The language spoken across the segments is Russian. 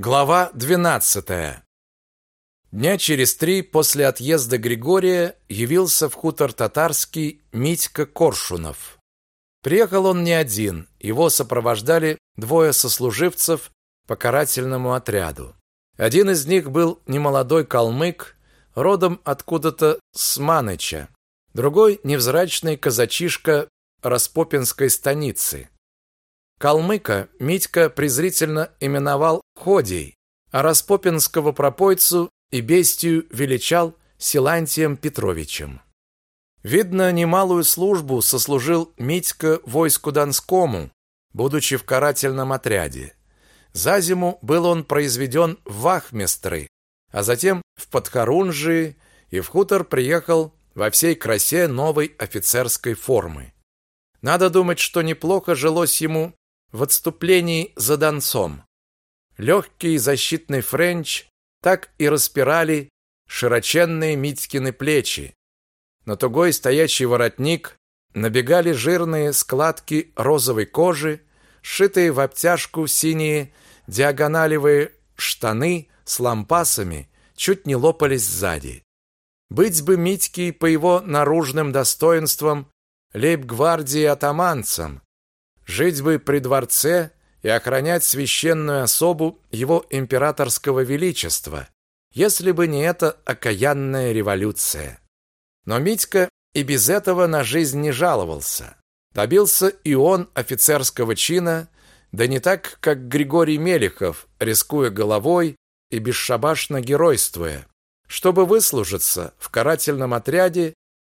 Глава 12. Дня через три после отъезда Григория явился в хутор татарский Митька Коршунов. Приехал он не один, его сопровождали двое сослуживцев по карательному отряду. Один из них был немолодой калмык, родом откуда-то с Маныча, другой невзрачный казачишка Распопинской станицы. Калмыка Митька презрительно именовал Ходей, а распопинского пропойцу и бестию величал Силантием Петровичем. Видно, немалую службу сослужил Митька войску Донскому, будучи в карательном отряде. За зиму был он произведен в вахмистры, а затем в Подхорунжии и в хутор приехал во всей красе новой офицерской формы. Надо думать, что неплохо жилось ему в отступлении за Донцом. Легкий защитный френч так и распирали широченные Митькины плечи. На тугой стоячий воротник набегали жирные складки розовой кожи, сшитые в обтяжку синие диагоналевые штаны с лампасами чуть не лопались сзади. Быть бы Митьке по его наружным достоинствам лейб-гвардии атаманцем, жить бы при дворце и охранять священную особу его императорского величества, если бы не эта окаянная революция. Но Митька и без этого на жизнь не жаловался. Добился и он офицерского чина, да не так, как Григорий Мелехов, рискуя головой и бесшабашно геройствуя. Чтобы выслужиться в карательном отряде,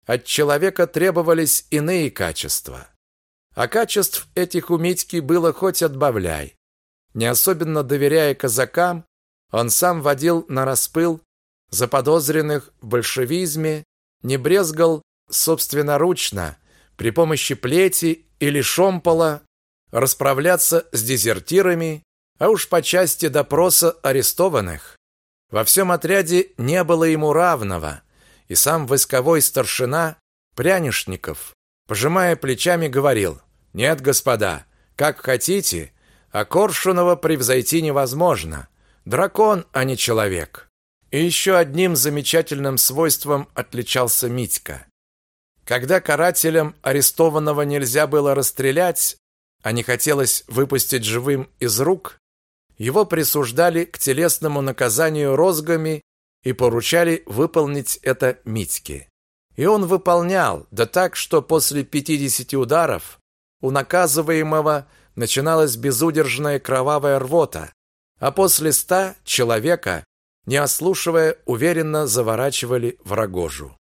от человека требовались иные качества. А качеств этих у Митьки было хоть отбавляй. Не особенно доверяя казакам, он сам водил на распыл заподозренных в большевизме, не брезгал собственноручно при помощи плети или шомпола расправляться с дезертирами, а уж по части допроса арестованных. Во всем отряде не было ему равного, и сам войсковой старшина Прянишников Пожимая плечами, говорил, «Нет, господа, как хотите, а Коршунова превзойти невозможно. Дракон, а не человек». И еще одним замечательным свойством отличался Митька. Когда карателям арестованного нельзя было расстрелять, а не хотелось выпустить живым из рук, его присуждали к телесному наказанию розгами и поручали выполнить это Митьке. И он выполнял, да так, что после 50 ударов у наказываемого начиналась безудержная кровавая рвота, а после ста человека, не ослушивая, уверенно заворачивали в рогожу.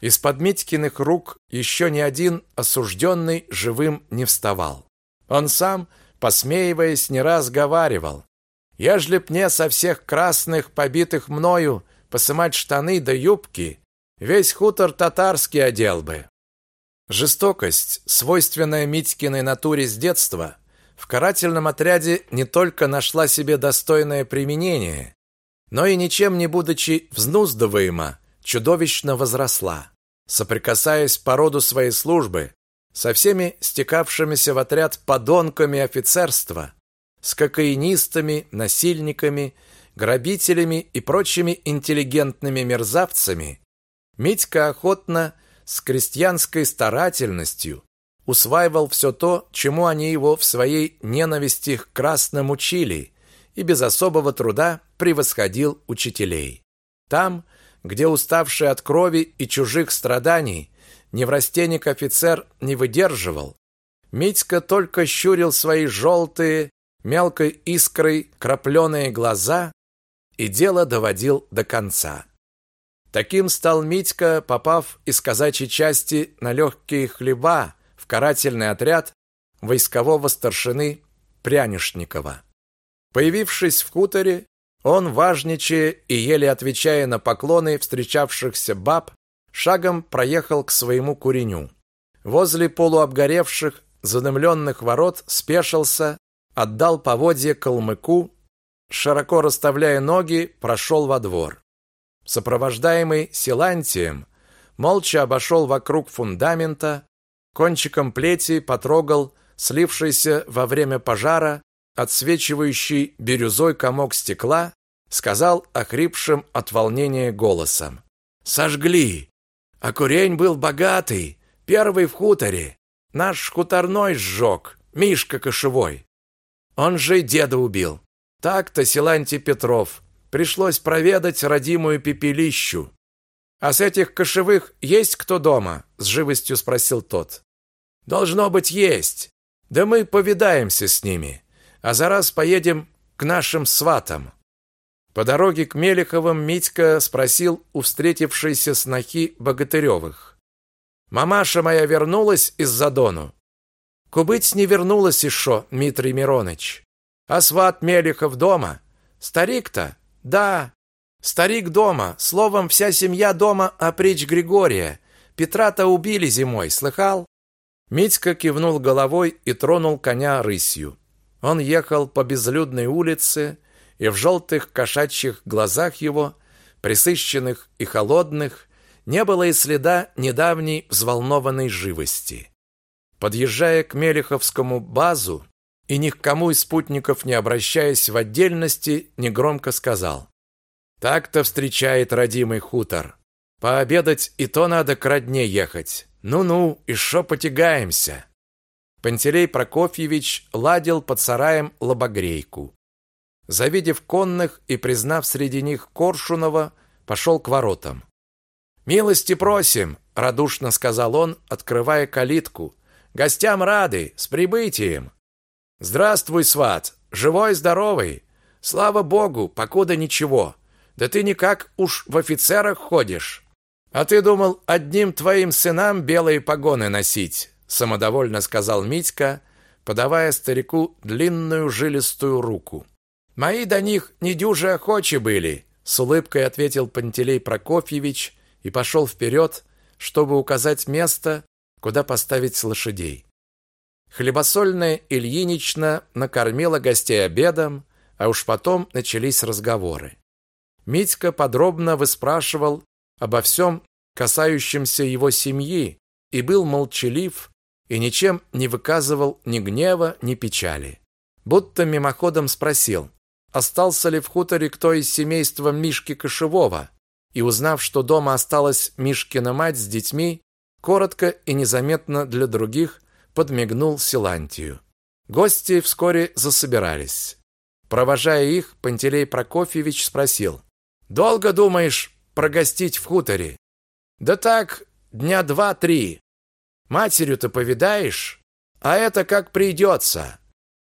Из-под Митькиных рук еще ни один осужденный живым не вставал. Он сам, посмеиваясь, не раз говаривал, «Ежели б мне со всех красных, побитых мною, посымать штаны да юбки, Весь хутор татарский одел бы. Жестокость, свойственная Митькиной натуре с детства, в карательном отряде не только нашла себе достойное применение, но и ничем не будучи взнуздываема, чудовищно возросла. Соприкасаясь по роду своей службы со всеми стекавшимися в отряд подонками офицерства, с кокаинистами, насильниками, грабителями и прочими интеллигентными мерзавцами, Митька охотно, с крестьянской старательностью усваивал все то, чему они его в своей ненависти к красным учили, и без особого труда превосходил учителей. Там, где уставший от крови и чужих страданий, неврастенник офицер не выдерживал, Митька только щурил свои желтые, мелкой искрой крапленые глаза и дело доводил до конца. Таким стал Митька, попав из казачьей части на легкие хлеба в карательный отряд войскового старшины Прянишникова. Появившись в хуторе, он, важничая и еле отвечая на поклоны встречавшихся баб, шагом проехал к своему куреню. Возле полуобгоревших, задымленных ворот спешился, отдал поводье калмыку, широко расставляя ноги, прошел во двор сопровождаемый Силантием, молча обошел вокруг фундамента, кончиком плети потрогал слившийся во время пожара отсвечивающий бирюзой комок стекла, сказал охрипшим от волнения голосом. «Сожгли! А курень был богатый, первый в хуторе. Наш хуторной сжег, Мишка Кошевой. Он же и деда убил. Так-то Силантий Петров. Пришлось проведать родимую пепелищу. А с этих кошевых есть кто дома? С живостью спросил тот. Должно быть есть. Да мы повидаемся с ними. А за раз поедем к нашим сватам. По дороге к Мелеховым Митька спросил у встретившейся снохи Богатыревых. «Мамаша моя вернулась из-за Дону?» «Кубыть не вернулась еще, Дмитрий Мироныч. А сват Мелехов дома? Старик-то? Да, старик дома. Словом, вся семья дома опричь Григория. Петра-то убили зимой, слыхал?» Митька кивнул головой и тронул коня рысью. Он ехал по безлюдной улице, и в желтых кошачьих глазах его, присыщенных и холодных, не было и следа недавней взволнованной живости. Подъезжая к Мелеховскому базу и ни к кому из спутников не обращаясь в отдельности, негромко сказал: "Так-то встречает родимый хутор. Пообедать и то надо к родне ехать. Ну-ну, и шо потягаемся?" Пантелей Прокофьевич ладил под сараем лобогрейку. Завидев конных и признав среди них Коршунова, пошел к воротам. «Милости просим!» — радушно сказал он, открывая калитку. «Гостям рады! С прибытием!» «Здравствуй, сват! Живой-здоровый! Слава богу, покуда ничего! Да ты никак уж в офицерах ходишь! А ты думал, одним твоим сынам белые погоны носить!» Самодовольно сказал Митька, подавая старику длинную жилистую руку. Мои до них не дюже охочи были, с улыбкой ответил Пантелей Прокофьевич и пошел вперед, чтобы указать место, куда поставить лошадей. Хлебосольная Ильинична накормила гостей обедом, а уж потом начались разговоры. Митька подробно выспрашивал обо всем, касающемся его семьи, и был молчалив и ничем не выказывал ни гнева, ни печали. Будто мимоходом спросил: остался ли в хуторе кто из семейства Мишки Кошевого, и узнав, что дома осталась Мишкина мать с детьми, коротко и незаметно для других подмигнул Силантию. Гости вскоре засобирались. Провожая их, Пантелей Прокофьевич спросил: "Долго думаешь прогостить в хуторе?" "Да так, дня два-три. Матерью-то повидаешь, а это как придется.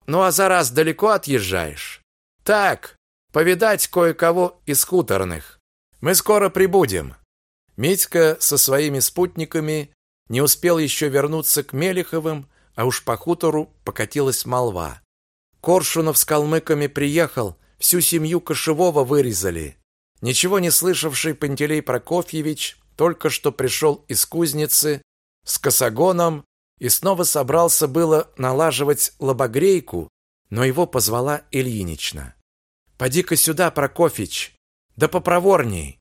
Ну а за раз далеко отъезжаешь?" Так, повидать кое-кого из хуторных. Мы скоро прибудем. Митька со своими спутниками не успел еще вернуться к Мелиховым, а уж по хутору покатилась молва. Коршунов с калмыками приехал, всю семью Кошевого вырезали. Ничего не слышавший Пантелей Прокофьевич только что пришел из кузницы с косогоном и снова собрался было налаживать лобогрейку, но его позвала Ильинична. Поди-ка сюда, Прокофич. Да попроворней.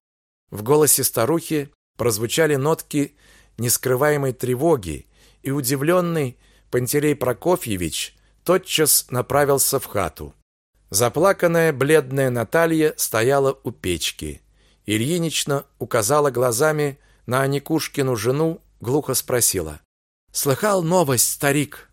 В голосе старухи прозвучали нотки нескрываемой тревоги, и удивленный Пантелей Прокофьевич тотчас направился в хату. Заплаканная бледная Наталья стояла у печки. Ильинична указала глазами на Аникушкину жену, глухо спросила: "Слыхал новость, старик?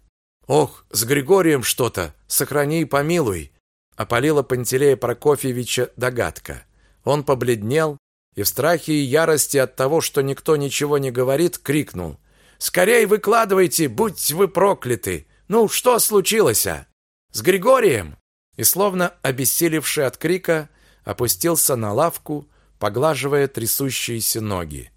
Ох, с Григорием что-то, сохрани и помилуй опалила Пантелея Прокофьевича догадка. Он побледнел и в страхе и ярости от того, что никто ничего не говорит, крикнул: "Скорей выкладывайте, будь вы прокляты! Ну, что случилось? А? С Григорием?" И словно обессилевший от крика, опустился на лавку, поглаживая трясущиеся ноги.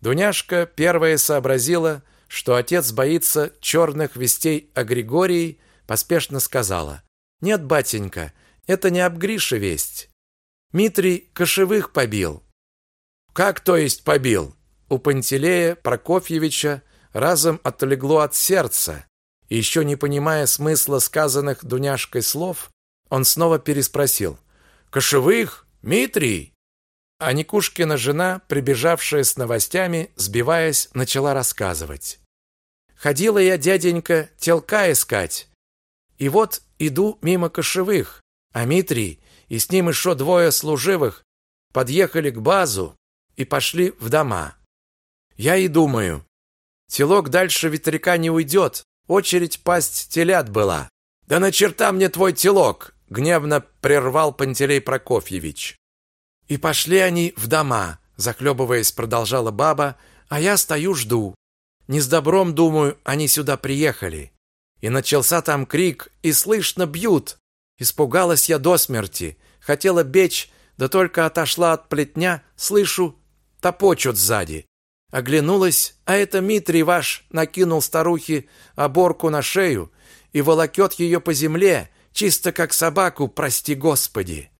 Дуняшка первая сообразила, что отец боится черных вестей о Григории, поспешно сказала: нет, батенька, это не об Грише весть. Митрий кошевых побил. Как то есть побил? У Пантелея Прокофьевича разом отлегло от сердца. И еще не понимая смысла сказанных Дуняшкой слов, он снова переспросил: "Кошевых? Митрий?" А Никушкина жена, прибежавшая с новостями, сбиваясь, начала рассказывать. Ходила я, дяденька, телка искать, И вот иду мимо кошевых, а Митрий и с ним еще двое служивых подъехали к базу и пошли в дома. Я и думаю, телок дальше ветряка не уйдет, очередь пасть телят была. Да на черта мне твой телок, гневно прервал Пантелей Прокофьевич. И пошли они в дома, захлебываясь, продолжала баба, а я стою жду. Не с добром, думаю, они сюда приехали. И начался там крик, и слышно бьют. Испугалась я до смерти, хотела бечь, да только отошла от плетня, слышу, топочут сзади. Оглянулась, а это Митрий ваш накинул старухе оборку на шею и волокет ее по земле, чисто как собаку, прости Господи.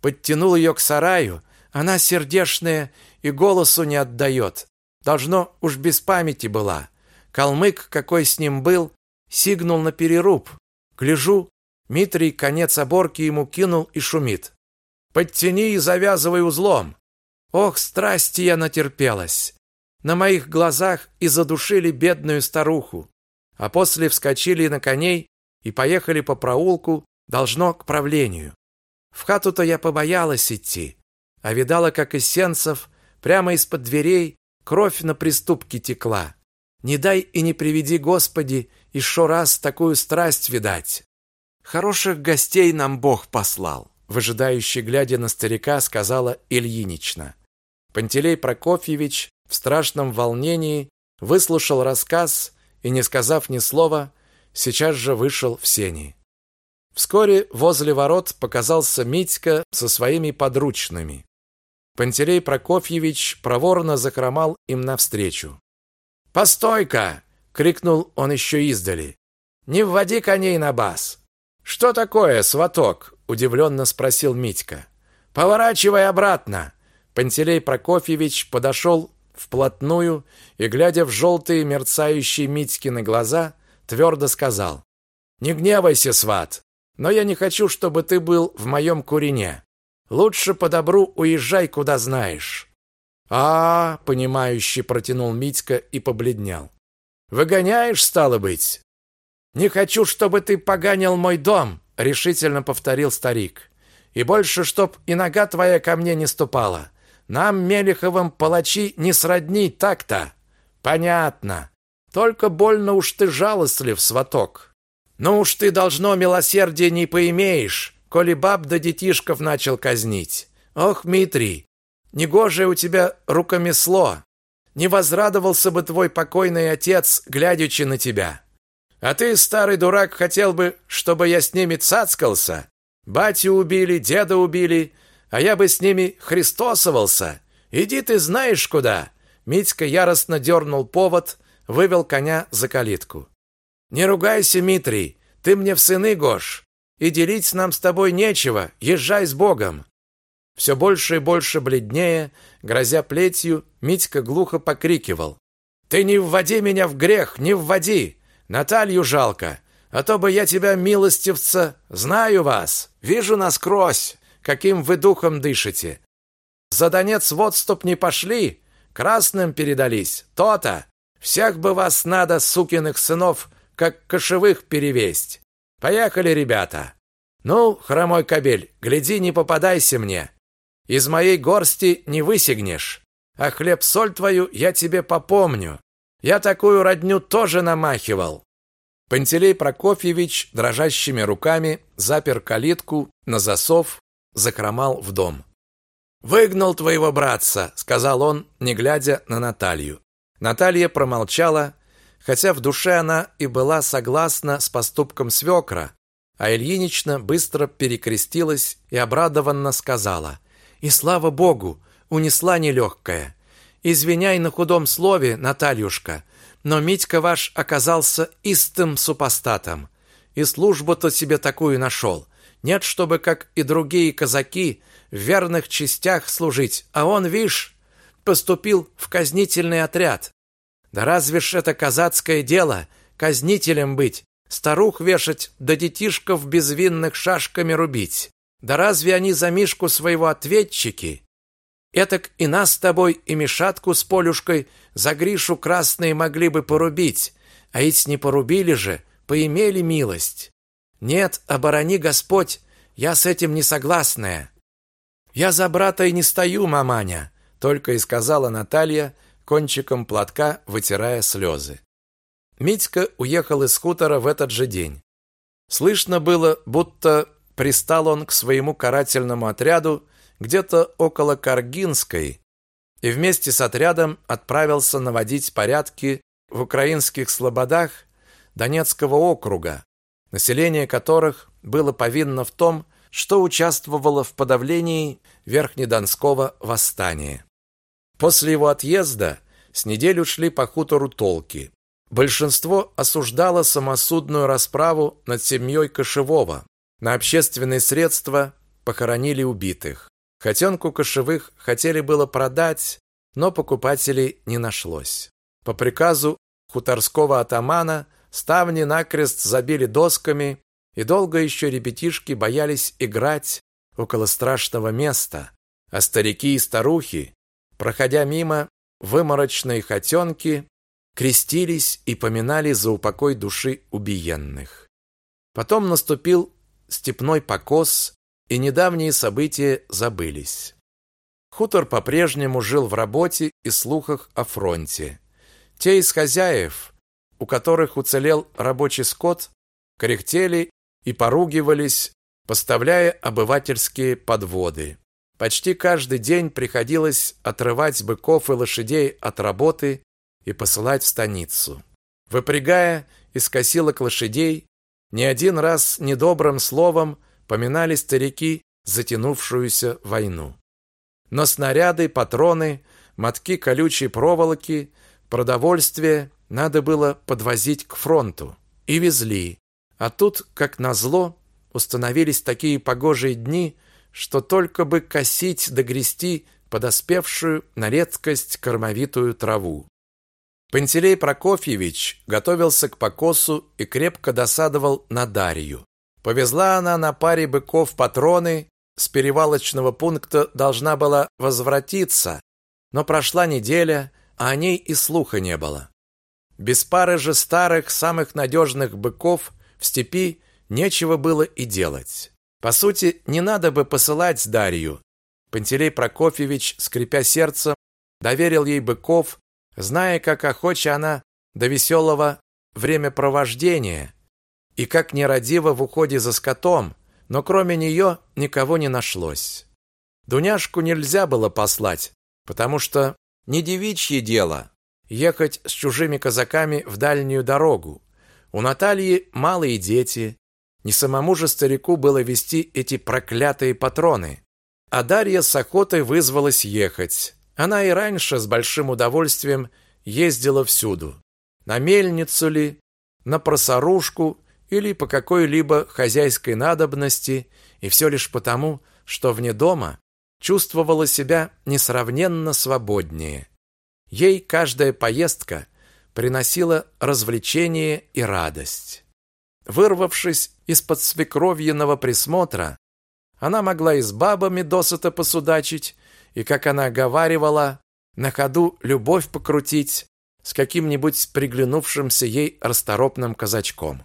Подтянул ее к сараю, она сердешная и голосу не отдает. Должно уж без памяти была. Калмык, какой с ним был, сигнул на переруб. Гляжу, Митрий конец оборки ему кинул и шумит. «Подтяни и завязывай узлом!» Ох, страсти я натерпелась! На моих глазах и задушили бедную старуху, а после вскочили на коней и поехали по проулку, должно к правлению. В хату-то я побоялась идти, а видала, как из сенцев прямо из-под дверей кровь на приступке текла. Не дай и не приведи, Господи, еще раз такую страсть видать. Хороших гостей нам Бог послал, выжидающе глядя на старика, сказала Ильинична. Пантелей Прокофьевич в страшном волнении выслушал рассказ и, не сказав ни слова, сейчас же вышел в сени. Вскоре возле ворот показался Митька со своими подручными. Пантелей Прокофьевич проворно захромал им навстречу. «Постой-ка!» — крикнул он еще издали. «Не вводи коней на бас!» «Что такое, сваток?» — удивленно спросил Митька. «Поворачивай обратно!» Пантелей Прокофьевич подошел вплотную и, глядя в желтые мерцающие Митькины глаза, твердо сказал. «Не гневайся, сват, но я не хочу, чтобы ты был в моем курине. Лучше по добру уезжай, куда знаешь. А, -а, -а понимающе протянул Митька и побледнел. Выгоняешь, стало быть? Не хочу, чтобы ты поганил мой дом, решительно повторил старик. И больше чтоб и нога твоя ко мне не ступала. Нам Мелиховым палачи не сродни так-то. Понятно. Только больно уж ты жалостлив, сваток. Ну уж ты должно милосердия не поимеешь коли баб да детишков начал казнить. Ох, Митрий, негожее у тебя рукомесло. Не возрадовался бы твой покойный отец, глядячи на тебя. А ты, старый дурак, хотел бы, чтобы я с ними цацкался? Батю убили, деда убили, а я бы с ними христосовался. Иди ты знаешь куда. Митька яростно дернул повод, вывел коня за калитку. Не ругайся, Митрий, ты мне в сыны гош и делить нам с тобой нечего, езжай с Богом. Все больше и больше бледнее, грозя плетью, Митька глухо покрикивал: "Ты не вводи меня в грех, не вводи! Наталью жалко, а то бы я тебя, милостивца, знаю вас, вижу насквозь, каким вы духом дышите. За Донец в отступ не пошли, красным передались, то-то. Всех бы вас надо, сукиных сынов, как кошевых перевесть. Поехали, ребята. Ну, хромой кобель, гляди, не попадайся мне. Из моей горсти не высигнешь. А хлеб-соль твою я тебе попомню. Я такую родню тоже намахивал. Пантелей Прокофьевич дрожащими руками запер калитку на засов, закромал в дом. «Выгнал твоего братца», — сказал он, не глядя на Наталью. Наталья промолчала, хотя в душе она и была согласна с поступком свекра, а Ильинична быстро перекрестилась и обрадованно сказала: "И слава богу, унесла нелегкая. Извиняй на худом слове, Натальюшка, но Митька ваш оказался истым супостатом, и службу-то себе такую нашел. Нет, чтобы как и другие казаки в верных частях служить, а он, вишь, поступил в казнительный отряд. Да разве ж это казацкое дело казнителем быть, старух вешать, да детишков безвинных шашками рубить? Да разве они за Мишку своего ответчики? Этак и нас с тобой, и Мишатку с Полюшкой за Гришу красные могли бы порубить, а ведь не порубили же, поимели милость. Нет, оборони Господь, я с этим не согласная. Я за брата и не стою, маманя, только и сказала Наталья, кончиком платка вытирая слезы. Митька уехал из хутора в этот же день. Слышно было, будто пристал он к своему карательному отряду где-то около Каргинской и вместе с отрядом отправился наводить порядки в украинских слободах Донецкого округа, население которых было повинно в том, что участвовало в подавлении Верхнедонского восстания. После его отъезда с неделю шли по хутору толки. Большинство осуждало самосудную расправу над семьей Кошевого. На общественные средства похоронили убитых. Хотенку Кошевых хотели было продать, но покупателей не нашлось. По приказу хуторского атамана ставни накрест забили досками, и долго еще ребятишки боялись играть около страшного места, а старики и старухи, проходя мимо выморочной хотенки, крестились и поминали за упокой души убиенных. Потом наступил степной покос, и недавние события забылись. Хутор по-прежнему жил в работе и слухах о фронте. Те из хозяев, у которых уцелел рабочий скот, кряхтели и поругивались, поставляя обывательские подводы. Почти каждый день приходилось отрывать быков и лошадей от работы и посылать в станицу. Выпрягая из косилок лошадей, не один раз недобрым словом поминали старики затянувшуюся войну. Но снаряды, патроны, мотки колючей проволоки, продовольствие надо было подвозить к фронту. И везли. А тут, как назло, установились такие погожие дни, что только бы косить да грести подоспевшую на редкость кормовитую траву. Пантелей Прокофьевич готовился к покосу и крепко досадовал на Дарью. Повезла она на паре быков патроны, с перевалочного пункта должна была возвратиться, но прошла неделя, а о ней и слуха не было. Без пары же старых, самых надежных быков в степи нечего было и делать. По сути, не надо бы посылать Дарью. Пантелей Прокофьевич, скрипя сердце, доверил ей быков, зная, как охоча она до веселого времяпровождения и как нерадиво в уходе за скотом, но кроме нее никого не нашлось. Дуняшку нельзя было послать, потому что не девичье дело ехать с чужими казаками в дальнюю дорогу. У Натальи малые дети, не самому же старику было вести эти проклятые патроны. А Дарья с охотой вызвалась ехать. Она и раньше с большим удовольствием ездила всюду. На мельницу ли, на просорушку или по какой-либо хозяйской надобности, и все лишь потому, что вне дома чувствовала себя несравненно свободнее. Ей каждая поездка приносила развлечение и радость. Вырвавшись из-под свекровьиного присмотра, она могла и с бабами досыта посудачить, и, как она говаривала, на ходу любовь покрутить с каким-нибудь приглянувшимся ей расторопным казачком.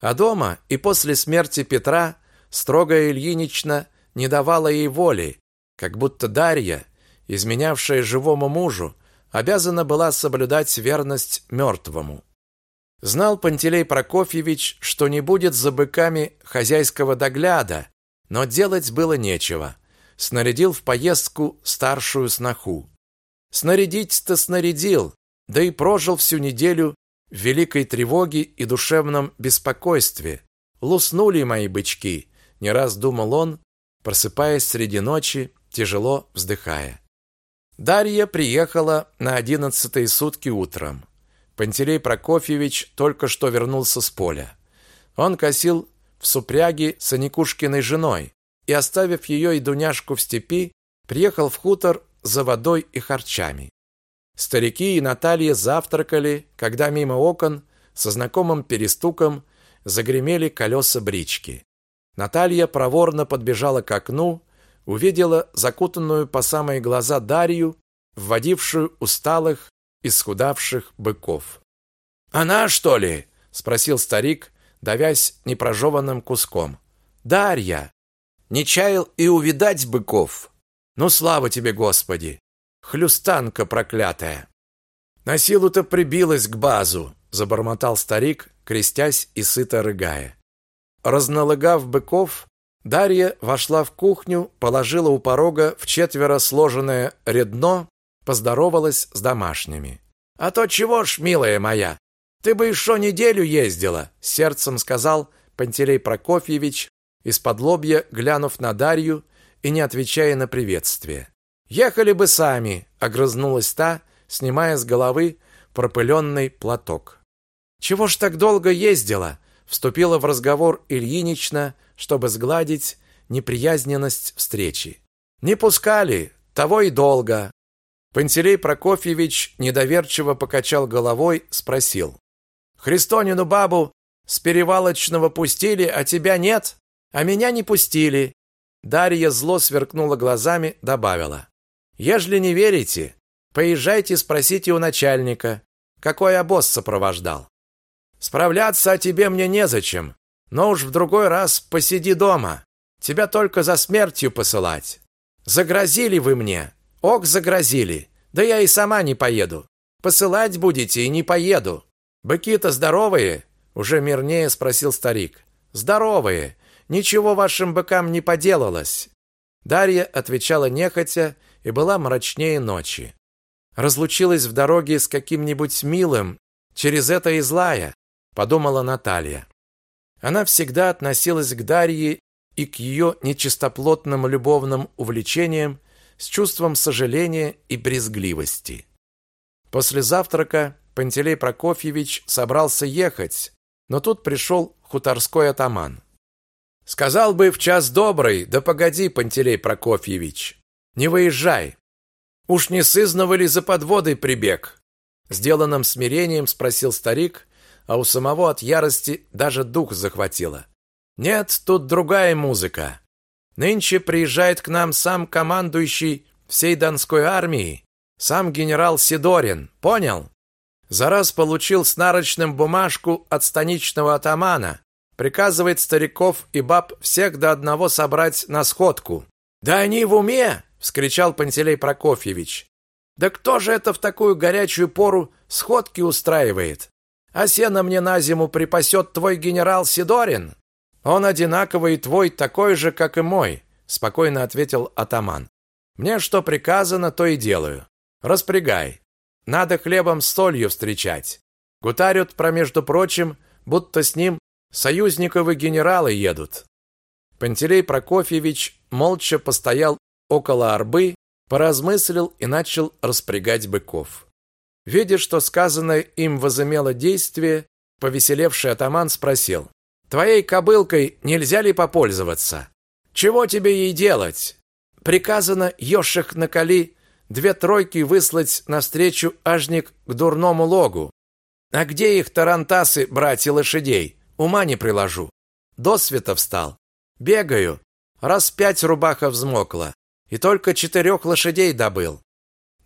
А дома и после смерти Петра строгая Ильинична не давала ей воли, как будто Дарья, изменявшая живому мужу, обязана была соблюдать верность мертвому. Знал Пантелей Прокофьевич, что не будет за быками хозяйского догляда, но делать было нечего. Снарядил в поездку старшую сноху. Снарядить-то снарядил, да и прожил всю неделю в великой тревоге и душевном беспокойстве. Луснули мои бычки, не раз думал он, просыпаясь среди ночи, тяжело вздыхая. Дарья приехала на одиннадцатые сутки утром. Пантелей Прокофьевич только что вернулся с поля. Он косил в супряге с Аникушкиной женой и, оставив ее и Дуняшку в степи, приехал в хутор за водой и харчами. Старики и Наталья завтракали, когда мимо окон со знакомым перестуком загремели колеса брички. Наталья проворно подбежала к окну, увидела закутанную по самые глаза Дарью, вводившую усталых исхудавших быков. «Она, что ли?» – спросил старик, давясь непрожеванным куском. «Дарья! Не чаял и увидать быков! Ну, слава тебе, Господи! Хлюстанка проклятая!» «На силу-то прибилась к базу!» — забормотал старик, крестясь и сыто рыгая. Разналыгав быков, Дарья вошла в кухню, положила у порога в четверо сложенное редно, поздоровалась с домашними. «А то чего ж, милая моя, ты бы еще неделю ездила», сердцем сказал Пантелей Прокофьевич, из-под лобья глянув на Дарью и не отвечая на приветствие. «Ехали бы сами», — огрызнулась та, снимая с головы пропыленный платок. «Чего ж так долго ездила?» — вступила в разговор Ильинична, чтобы сгладить неприязненность встречи. «Не пускали, того и долго». Пантелей Прокофьевич недоверчиво покачал головой, спросил. «Христонину бабу с перевалочного пустили, а тебя нет? А меня не пустили». Дарья зло сверкнула глазами, добавила. «Ежели не верите, поезжайте спросите у начальника, какой обоз сопровождал. Справляться о тебе мне незачем, но уж в другой раз посиди дома. Тебя только за смертью посылать. Загрозили вы мне. Ок, загрозили. Да я и сама не поеду. Посылать будете и не поеду. Быки-то здоровые? Уже мирнее спросил старик. Здоровые. Ничего вашим быкам не поделалось. Дарья отвечала нехотя и была мрачнее ночи. Разлучилась в дороге с каким-нибудь милым, через это и злая, подумала Наталья. Она всегда относилась к Дарье и к ее нечистоплотным любовным увлечениям с чувством сожаления и брезгливости. После завтрака Пантелей Прокофьевич собрался ехать, но тут пришел хуторской атаман. Сказал бы в час добрый, да погоди, Пантелей Прокофьевич, не выезжай. Уж не сызново ли за подводой прибег? Сделанным смирением спросил старик, а у самого от ярости даже дух захватило. Нет, тут другая музыка. Нынче приезжает к нам сам командующий всей Донской армией, сам генерал Сидорин, понял? За раз получил с нарочным бумажку от станичного атамана, приказывает стариков и баб всех до одного собрать на сходку. Да они в уме, вскричал Пантелей Прокофьевич. Да кто же это в такую горячую пору сходки устраивает? А сено мне на зиму припасет твой генерал Сидорин. Он одинаковый твой, такой же, как и мой, спокойно ответил атаман. Мне что приказано, то и делаю. Распрягай. Надо хлебом с солью встречать. Гутарят про между прочим, будто с ним союзниковы генералы едут. Пантелей Прокофьевич молча постоял около арбы, поразмыслил и начал распрягать быков. Видя, что сказанное им возымело действие, повеселевший атаман спросил: "Твоей кобылкой нельзя ли попользоваться? Чего тебе ей делать? Приказано ёших накали две тройки выслать навстречу ажник к дурному логу. А где их тарантасы, братья лошадей? Ума не приложу. До света встал. Бегаю. Раз пять рубаха взмокла. И только четырех лошадей добыл.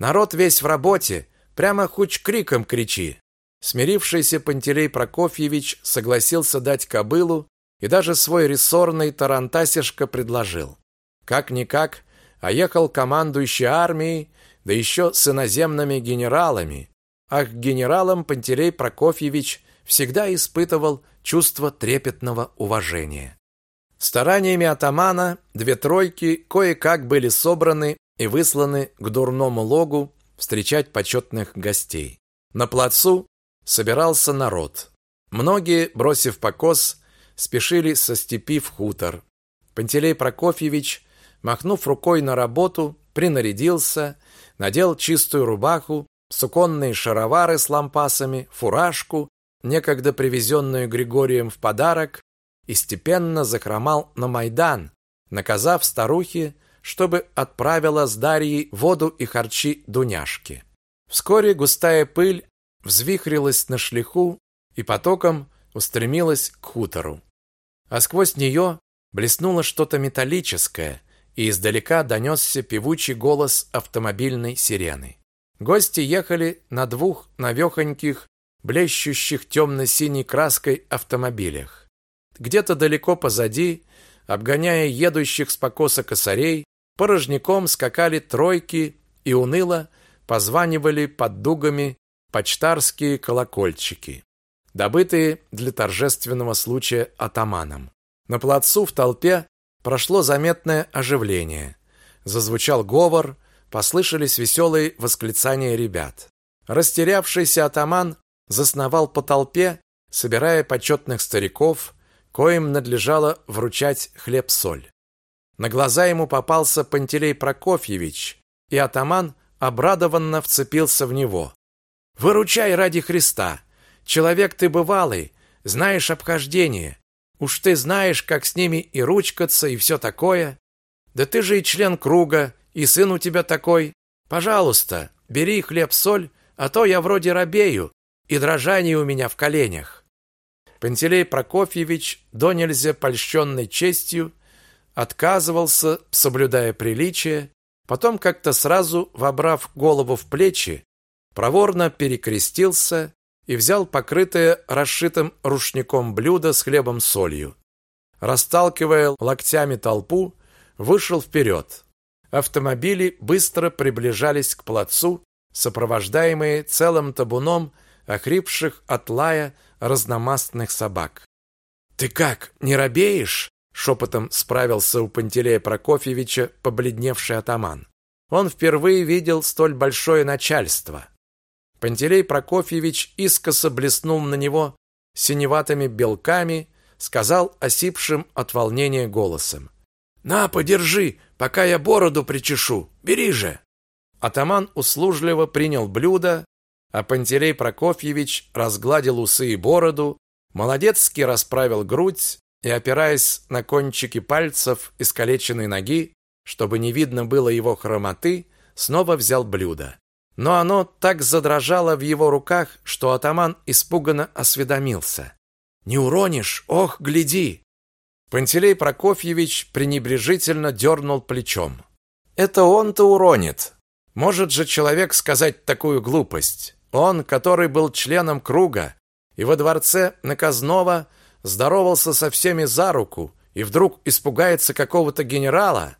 Народ весь в работе, Прямо хоть криком кричи. Смирившийся Пантелей Прокофьевич согласился дать кобылу и даже свой рессорный тарантасишка предложил. Как-никак, а ехал командующий армией, да еще с иноземными генералами. А к генералам Пантелей Прокофьевич всегда испытывал чувство трепетного уважения. Стараниями атамана две тройки кое-как были собраны и высланы к дурному логу встречать почетных гостей. На плацу собирался народ. Многие, бросив покос, спешили со степи в хутор. Пантелей Прокофьевич, махнув рукой на работу, принарядился, надел чистую рубаху, суконные шаровары с лампасами, фуражку, некогда привезенную Григорием в подарок, и степенно захромал на Майдан, наказав старухе чтобы отправила с Дарьей воду и харчи Дуняшке. Вскоре густая пыль взвихрилась на шлиху и потоком устремилась к хутору. А сквозь нее блеснуло что-то металлическое, и издалека донесся певучий голос автомобильной сирены. Гости ехали на двух навехоньких, блещущих темно-синей краской автомобилях. Где-то далеко позади, обгоняя едущих с покоса косарей, порожняком скакали тройки и уныло позванивали под дугами почтарские колокольчики, добытые для торжественного случая атаманом. На плацу в толпе прошло заметное оживление. Зазвучал говор, послышались веселые восклицания ребят. Растерявшийся атаман засновал по толпе, собирая почетных стариков, коим надлежало вручать хлеб-соль. На глаза ему попался Пантелей Прокофьевич, и атаман обрадованно вцепился в него. «Выручай ради Христа! Человек ты бывалый, знаешь обхождение. Уж ты знаешь, как с ними и ручкаться, и все такое. Да ты же и член круга, и сын у тебя такой. Пожалуйста, бери хлеб-соль, а то я вроде робею, и дрожание у меня в коленях. Пантелей Прокофьевич, до нельзя польщенный честью, отказывался, соблюдая приличие, потом как-то сразу, вобрав голову в плечи, проворно перекрестился и взял покрытое расшитым рушником блюдо с хлебом-солью. Расталкивая локтями толпу, вышел вперед. Автомобили быстро приближались к плацу, сопровождаемые целым табуном охрипших от лая разномастных собак. «Ты как, не робеешь?» Шепотом справился у Пантелея Прокофьевича побледневший атаман. Он впервые видел столь большое начальство. Пантелей Прокофьевич искоса блеснул на него синеватыми белками, сказал осипшим от волнения голосом. «На, подержи, пока я бороду причешу. Бери же!» Атаман услужливо принял блюдо, а Пантелей Прокофьевич разгладил усы и бороду, молодецки расправил грудь и, опираясь на кончики пальцев искалеченной ноги, чтобы не видно было его хромоты, снова взял блюдо. Но оно так задрожало в его руках, что атаман испуганно осведомился. «Не уронишь? Ох, гляди!» Пантелей Прокофьевич пренебрежительно дернул плечом. «Это он-то уронит. Может же человек сказать такую глупость? Он, который был членом круга и во дворце наказного здоровался со всеми за руку и вдруг испугается какого-то генерала,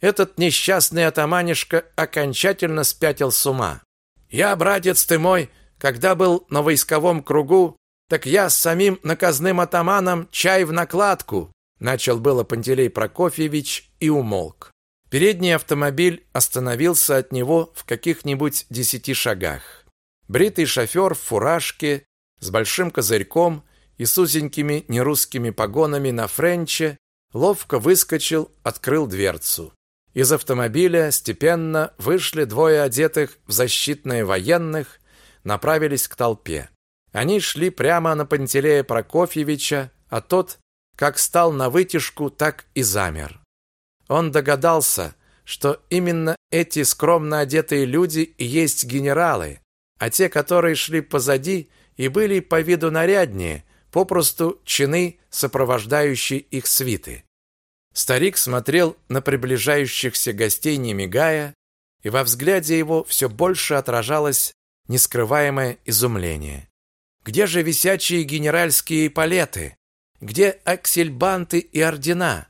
этот несчастный атаманишка окончательно спятил с ума. Я, братец ты мой, когда был на войсковом кругу, так я с самим наказным атаманом чай в накладку, начал было Пантелей Прокофьевич и умолк. Передний автомобиль остановился от него в каких-нибудь десяти шагах. Бритый шофер в фуражке с большим козырьком и с узенькими нерусскими погонами на френче ловко выскочил, открыл дверцу. Из автомобиля степенно вышли двое одетых в защитные военных, направились к толпе. Они шли прямо на Пантелея Прокофьевича, а тот, как стал на вытяжку, так и замер. Он догадался, что именно эти скромно одетые люди и есть генералы, а те, которые шли позади и были по виду наряднее, попросту чины, сопровождающие их свиты. Старик смотрел на приближающихся гостей, не мигая, и во взгляде его все больше отражалось нескрываемое изумление. Где же висячие генеральские палеты? Где аксельбанты и ордена?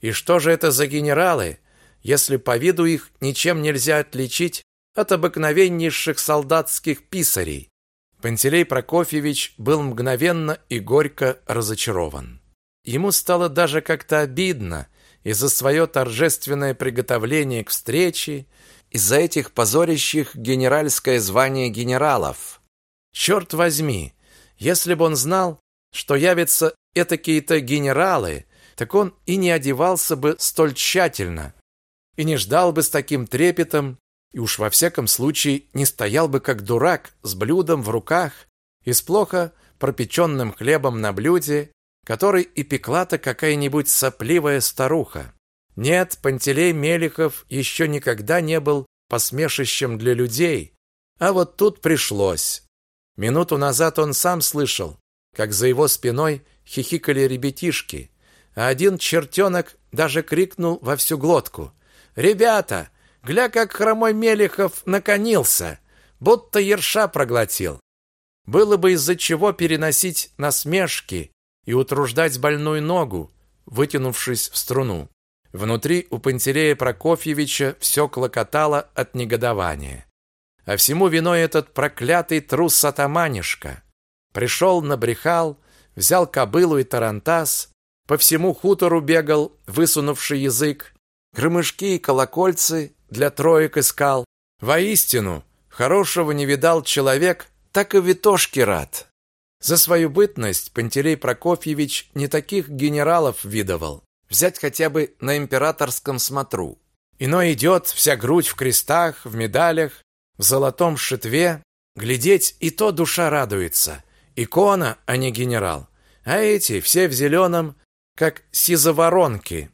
И что же это за генералы, если по виду их ничем нельзя отличить от обыкновеннейших солдатских писарей? Пантелей Прокофьевич был мгновенно и горько разочарован. Ему стало даже как-то обидно из-за свое торжественное приготовление к встрече, из-за этих позорящих генеральское звание генералов. Черт возьми, если бы он знал, что явятся этакие-то генералы, так он и не одевался бы столь тщательно, и не ждал бы с таким трепетом и уж во всяком случае не стоял бы как дурак с блюдом в руках и с плохо пропеченным хлебом на блюде, который и пекла-то какая-нибудь сопливая старуха. Нет, Пантелей Мелихов еще никогда не был посмешищем для людей, а вот тут пришлось. Минуту назад он сам слышал, как за его спиной хихикали ребятишки, а один чертенок даже крикнул во всю глотку. «Ребята, Гля, как хромой Мелехов наконился, будто ерша проглотил. Было бы из-за чего переносить насмешки и утруждать больную ногу, вытянувшись в струну. Внутри у Пантелея Прокофьевича все клокотало от негодования. А всему виной этот проклятый трус-сатаманишка. Пришел, набрехал, взял кобылу и тарантас, по всему хутору бегал, высунувший язык, громышки и колокольцы для троек искал. Воистину, хорошего не видал человек, так и витошки рад. За свою бытность Пантелей Прокофьевич не таких генералов видывал. Взять хотя бы на императорском смотру. Иной идет, вся грудь в крестах, в медалях, в золотом шитве. Глядеть, и то душа радуется. Икона, а не генерал. А эти все в зеленом, как сизоворонки.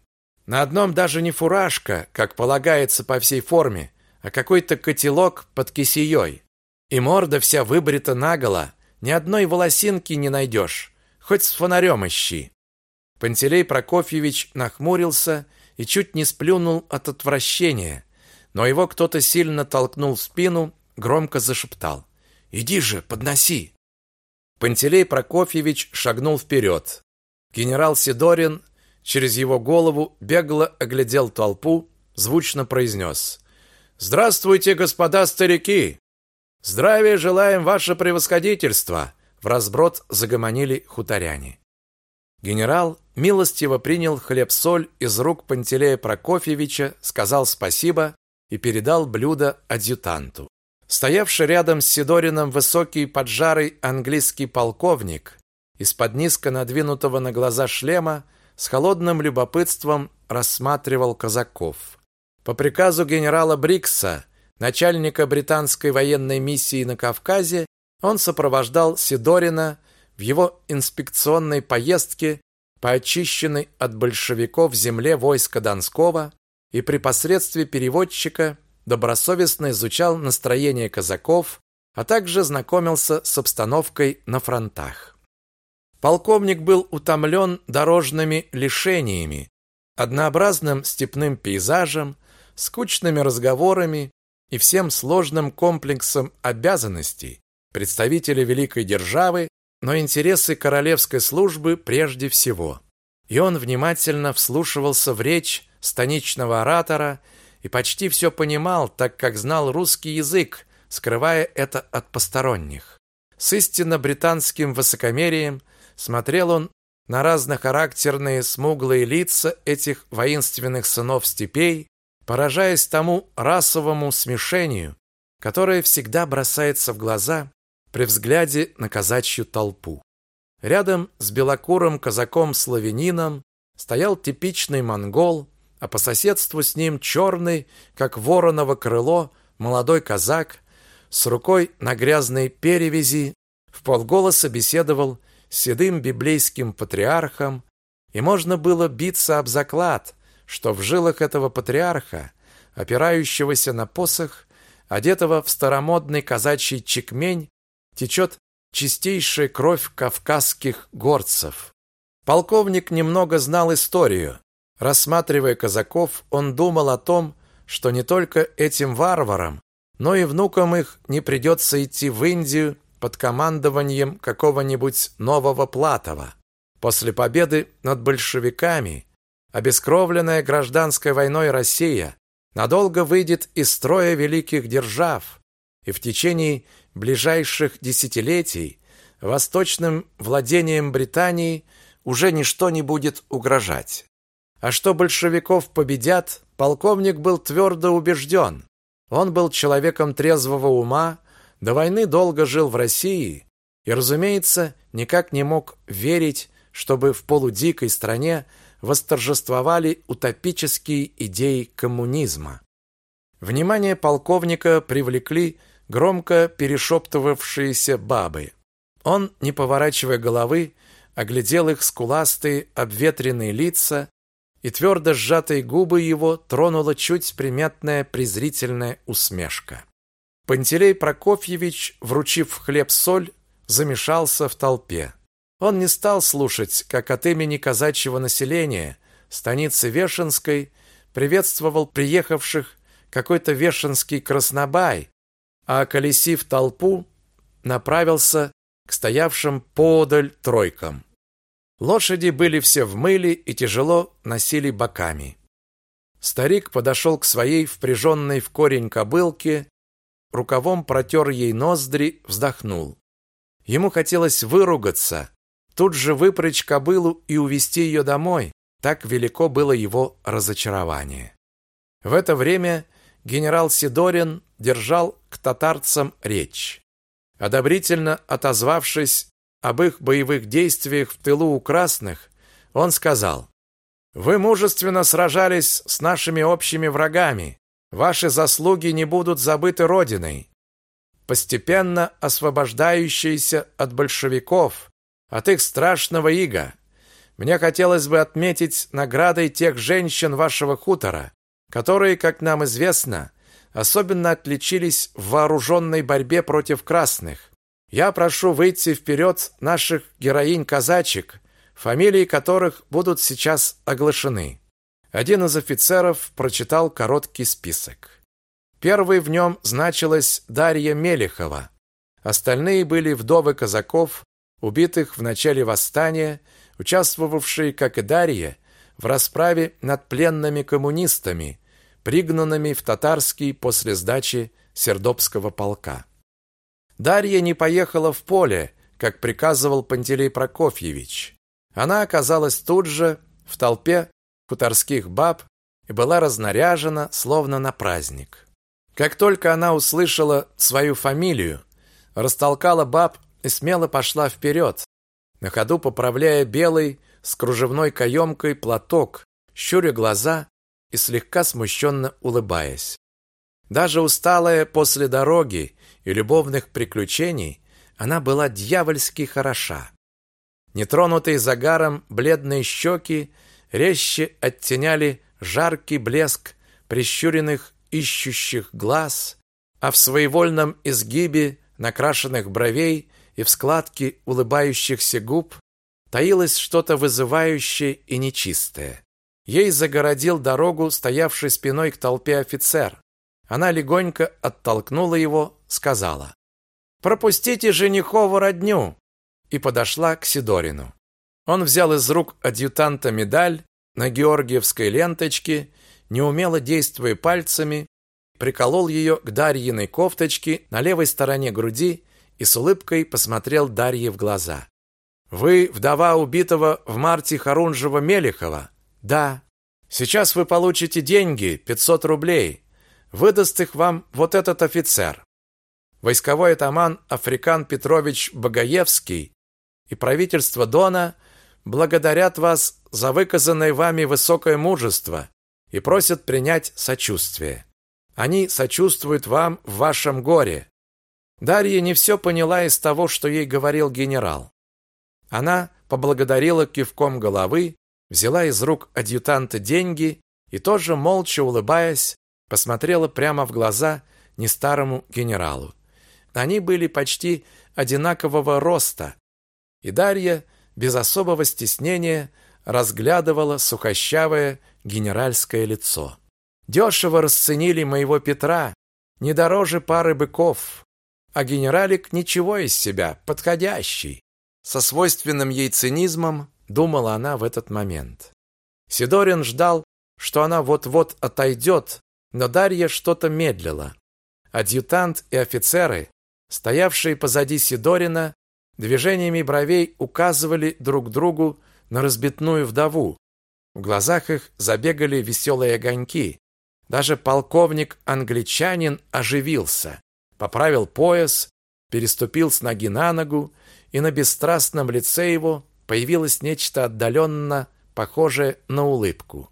На одном даже не фуражка, как полагается по всей форме, а какой-то котелок под кисеей. И морда вся выбрита наголо, ни одной волосинки не найдешь, хоть с фонарем ищи. Пантелей Прокофьевич нахмурился и чуть не сплюнул от отвращения, но его кто-то сильно толкнул в спину, громко зашептал. «Иди же, подноси!» Пантелей Прокофьевич шагнул вперед. Генерал Сидорин через его голову бегло оглядел толпу, звучно произнес. «Здравствуйте, господа старики! Здравия желаем, ваше превосходительство!» В разброд загомонили хуторяне. Генерал милостиво принял хлеб-соль из рук Пантелея Прокофьевича, сказал спасибо и передал блюдо адъютанту. Стоявший рядом с Сидорином высокий поджарый английский полковник из-под низко надвинутого на глаза шлема с холодным любопытством рассматривал казаков. По приказу генерала Брикса, начальника британской военной миссии на Кавказе, он сопровождал Сидорина в его инспекционной поездке по очищенной от большевиков земле войска Донского и при посредстве переводчика добросовестно изучал настроение казаков, а также знакомился с обстановкой на фронтах. Полковник был утомлен дорожными лишениями, однообразным степным пейзажем, скучными разговорами и всем сложным комплексом обязанностей представителя великой державы но интересы королевской службы прежде всего. И он внимательно вслушивался в речь станичного оратора и почти все понимал, так как знал русский язык, скрывая это от посторонних. С истинно британским высокомерием смотрел он на разнохарактерные смуглые лица этих воинственных сынов степей, поражаясь тому расовому смешению, которое всегда бросается в глаза при взгляде на казачью толпу. Рядом с белокурым казаком-славянином стоял типичный монгол, а по соседству с ним черный, как вороново крыло, молодой казак с рукой на грязной перевязи, в полголоса беседовал седым библейским патриархом, и можно было биться об заклад, что в жилах этого патриарха, опирающегося на посох, одетого в старомодный казачий чекмень, течет чистейшая кровь кавказских горцев. Полковник немного знал историю. Рассматривая казаков, он думал о том, что не только этим варварам, но и внукам их не придется идти в Индию под командованием какого-нибудь нового Платова. После победы над большевиками обескровленная гражданской войной Россия надолго выйдет из строя великих держав, и в течение ближайших десятилетий восточным владениям Британии уже ничто не будет угрожать. А что большевиков победят, полковник был твердо убежден. Он был человеком трезвого ума, до войны долго жил в России и, разумеется, никак не мог верить, чтобы в полудикой стране восторжествовали утопические идеи коммунизма. Внимание полковника привлекли громко перешептывавшиеся бабы. Он, не поворачивая головы, оглядел их скуластые, обветренные лица, и твердо сжатые губы его тронула чуть приметная презрительная усмешка. Пантелей Прокофьевич, вручив хлеб-соль, замешался в толпе. Он не стал слушать, как от имени казачьего населения станицы Вешенской приветствовал приехавших какой-то вешенский краснобай, а колесив толпу, направился к стоявшим подаль тройкам. Лошади были все в мыле и тяжело носили боками. Старик подошел к своей впряженной в корень кобылке, рукавом протер ей ноздри, вздохнул. Ему хотелось выругаться, тут же выпрячь кобылу и увести ее домой. Так велико было его разочарование. В это время генерал Сидорин держал к татарцам речь. Одобрительно отозвавшись об их боевых действиях в тылу у красных, он сказал: "Вы мужественно сражались с нашими общими врагами. Ваши заслуги не будут забыты родиной. Постепенно освобождающейся от большевиков, от их страшного ига. Мне хотелось бы отметить наградой тех женщин вашего хутора, которые, как нам известно, особенно отличились в вооруженной борьбе против красных. Я прошу выйти вперед наших героинь-казачек, фамилии которых будут сейчас оглашены. Один из офицеров прочитал короткий список. Первой в нем значилась Дарья Мелехова. Остальные были вдовы казаков, убитых в начале восстания, участвовавшие, как и Дарья, в расправе над пленными коммунистами, пригнанными в Татарский после сдачи Сердобского полка. Дарья не поехала в поле, как приказывал Пантелей Прокофьевич. Она оказалась тут же, в толпе хуторских баб, и была разнаряжена, словно на праздник. Как только она услышала свою фамилию, растолкала баб и смело пошла вперед, на ходу поправляя белый с кружевной каемкой платок, щуря глаза и слегка смущенно улыбаясь. Даже усталая после дороги и любовных приключений, она была дьявольски хороша. Нетронутые загаром бледные щеки резче оттеняли жаркий блеск прищуренных ищущих глаз, а в своевольном изгибе накрашенных бровей и в складке улыбающихся губ таилось что-то вызывающее и нечистое. Ей загородил дорогу стоявший спиной к толпе офицер. Она легонько оттолкнула его, сказала: "Пропустите женихову родню" и подошла к Сидорину. Он взял из рук адъютанта медаль на георгиевской ленточке, неумело действуя пальцами, приколол ее к Дарьиной кофточке на левой стороне груди и с улыбкой посмотрел Дарье в глаза. Вы вдова убитого в марте Харунжева-Мелехова? Да. Сейчас вы получите деньги, 500 рублей. Выдаст их вам вот этот офицер. Войсковой атаман Африкан Петрович Багаевский и правительство Дона благодарят вас за выказанное вами высокое мужество и просят принять сочувствие. Они сочувствуют вам в вашем горе. Дарья не все поняла из того, что ей говорил генерал. Она поблагодарила кивком головы взяла из рук адъютанта деньги и тоже молча улыбаясь, посмотрела прямо в глаза не старому генералу. Они были почти одинакового роста, и Дарья без особого стеснения разглядывала сухощавое генеральское лицо. Дешево расценили моего Петра, не дороже пары быков, а генералик ничего из себя, подходящий. Со свойственным ей цинизмом думала она в этот момент. Сидорин ждал, что она вот-вот отойдет, но Дарья что-то медлила. Адъютант и офицеры, стоявшие позади Сидорина, движениями бровей указывали друг другу на разбитную вдову. В глазах их забегали веселые огоньки. Даже полковник-англичанин оживился, поправил пояс, переступил с ноги на ногу, и на бесстрастном лице его появилось нечто отдаленно похожее на улыбку.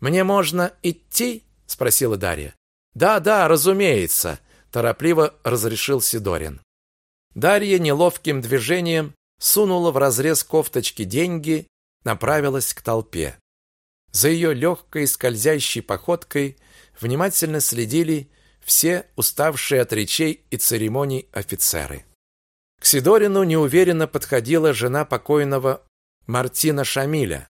«Мне можно идти?» – спросила Дарья. «Да, да, разумеется», – торопливо разрешил Сидорин. Дарья неловким движением сунула в разрез кофточки деньги, направилась к толпе. За ее легкой скользящей походкой внимательно следили все уставшие от речей и церемоний офицеры. К Сидорину неуверенно подходила жена покойного Мартина Шамиля.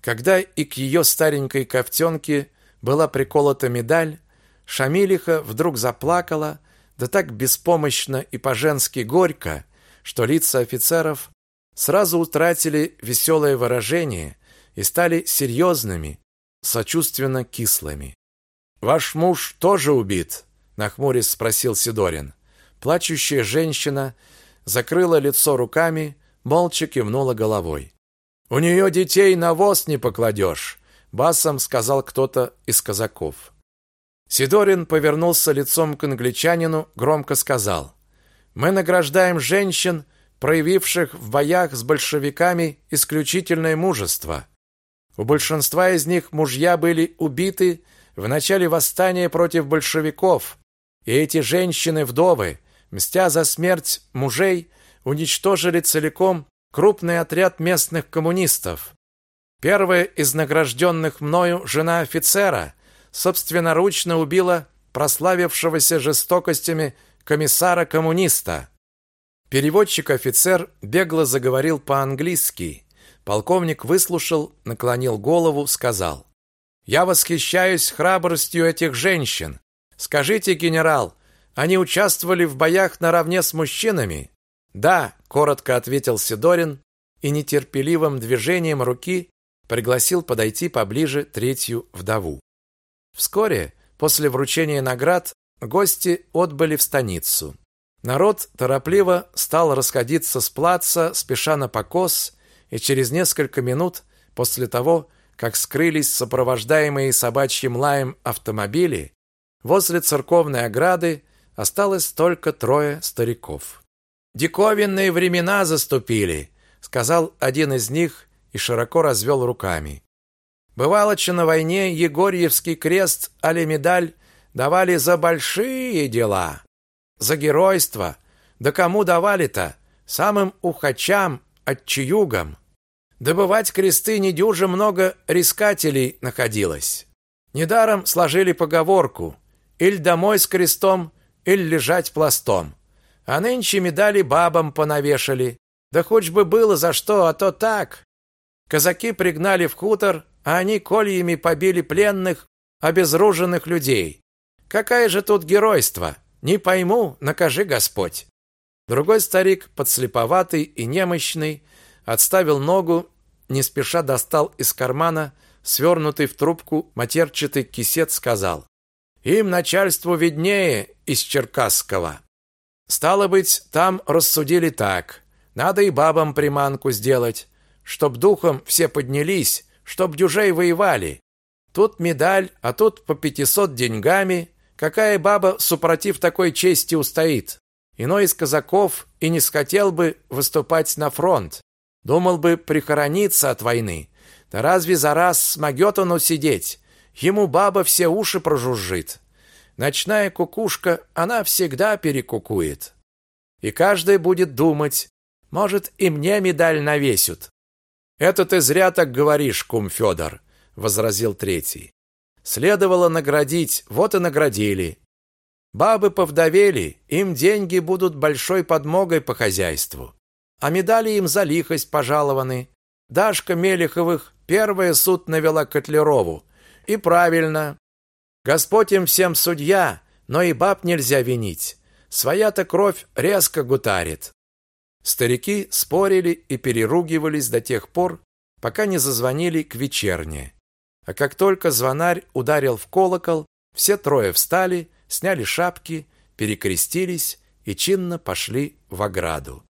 Когда и к ее старенькой ковтенке была приколота медаль, Шамилиха вдруг заплакала, да так беспомощно и по-женски горько, что лица офицеров сразу утратили веселое выражение и стали серьезными, сочувственно кислыми. Ваш муж тоже убит, нахмурясь спросил Сидорин. Плачущая женщина закрыла лицо руками, молча кивнула головой. У нее детей на воз не покладешь, басом сказал кто-то из казаков. Сидорин повернулся лицом к англичанину, громко сказал: "Мы награждаем женщин, проявивших в боях с большевиками исключительное мужество. У большинства из них мужья были убиты в начале восстания против большевиков, и эти женщины-вдовы, мстя за смерть мужей, уничтожили целиком крупный отряд местных коммунистов. Первая из награжденных мною жена офицера собственноручно убила прославившегося жестокостями комиссара-коммуниста. Переводчик-офицер бегло заговорил по-английски. Полковник выслушал, наклонил голову, сказал: "Я восхищаюсь храбростью этих женщин. Скажите, генерал, они участвовали в боях наравне с мужчинами?" "Да", коротко ответил Сидорин и нетерпеливым движением руки пригласил подойти поближе третью вдову. Вскоре после вручения наград гости отбыли в станицу. Народ торопливо стал расходиться с плаца, спеша на покос, и через несколько минут после того, как скрылись сопровождаемые собачьим лаем автомобили, возле церковной ограды осталось только трое стариков. «Диковинные времена заступили», — сказал один из них и широко развел руками. «Бывало, что на войне Егорьевский крест али медаль давали за большие дела, за геройство. Да кому давали-то? Самым ухачам, отчаюгам. Добывать кресты недюже много рискателей находилось. Недаром сложили поговорку «Иль домой с крестом, иль лежать пластом». А нынче медали бабам понавешали. Да хоть бы было за что, а то так. Казаки пригнали в хутор, а они кольями побили пленных, обезруженных людей. Какое же тут геройство? Не пойму, накажи Господь. Другой старик, подслеповатый и немощный, отставил ногу, не спеша достал из кармана свернутый в трубку матерчатый кисет, сказал: "Им начальству виднее из Черкасского. Стало быть, там рассудили так: надо и бабам приманку сделать, чтоб духом все поднялись, чтоб дюжей воевали. Тут медаль, а тут по пятисот деньгами. Какая баба супротив такой чести устоит? Иной из казаков и не схотел бы выступать на фронт. Думал бы прихорониться от войны. Да разве за раз смогет он усидеть? Ему баба все уши прожужжит. Ночная кукушка, она всегда перекукует. И каждый будет думать, может, и мне медаль навесят. Это ты зря так говоришь, кум Федор, возразил третий. Следовало наградить, вот и наградили. Бабы повдовели, им деньги будут большой подмогой по хозяйству а медали им за лихость пожалованы. Дашка Мелеховых первая суд навела Котлерову. И правильно. Господь им всем судья, но и баб нельзя винить. Своя-то кровь резко гутарит. Старики спорили и переругивались до тех пор, пока не зазвонили к вечерне. А как только звонарь ударил в колокол, все трое встали, сняли шапки, перекрестились и чинно пошли в ограду.